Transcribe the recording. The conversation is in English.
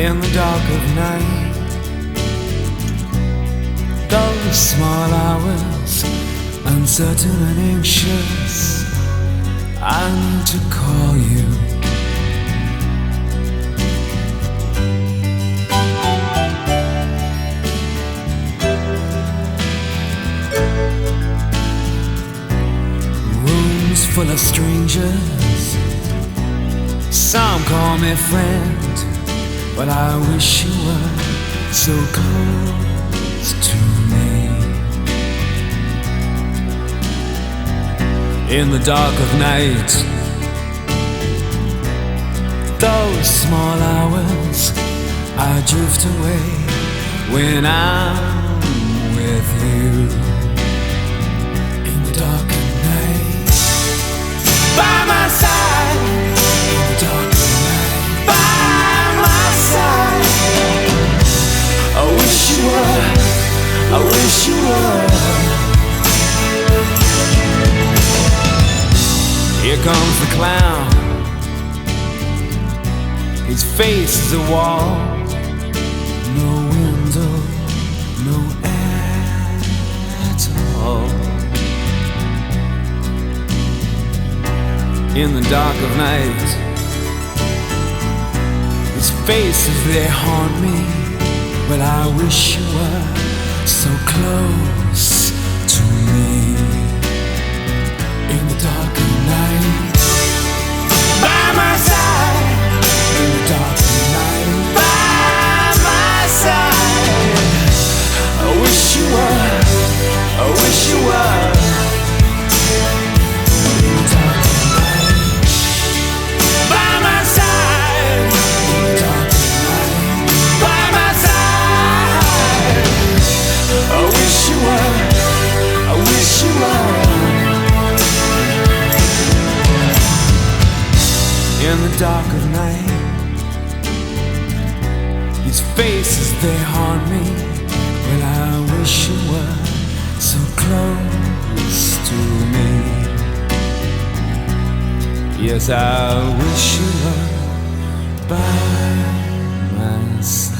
the dark of night. Those small hours, uncertain and anxious, I need to call you. Rooms full of strangers. Some call me friend, but I wish you were so close to me. In the dark of night, those small hours, I drift away when I'm with you. Here comes the clown. His face is a wall. No window, no air at all. In the dark of night, his faces they haunt me. But I wish you were so close the dark of night. These faces they haunt me, but I wish you were so close to me. Yes, I wish you were by my side.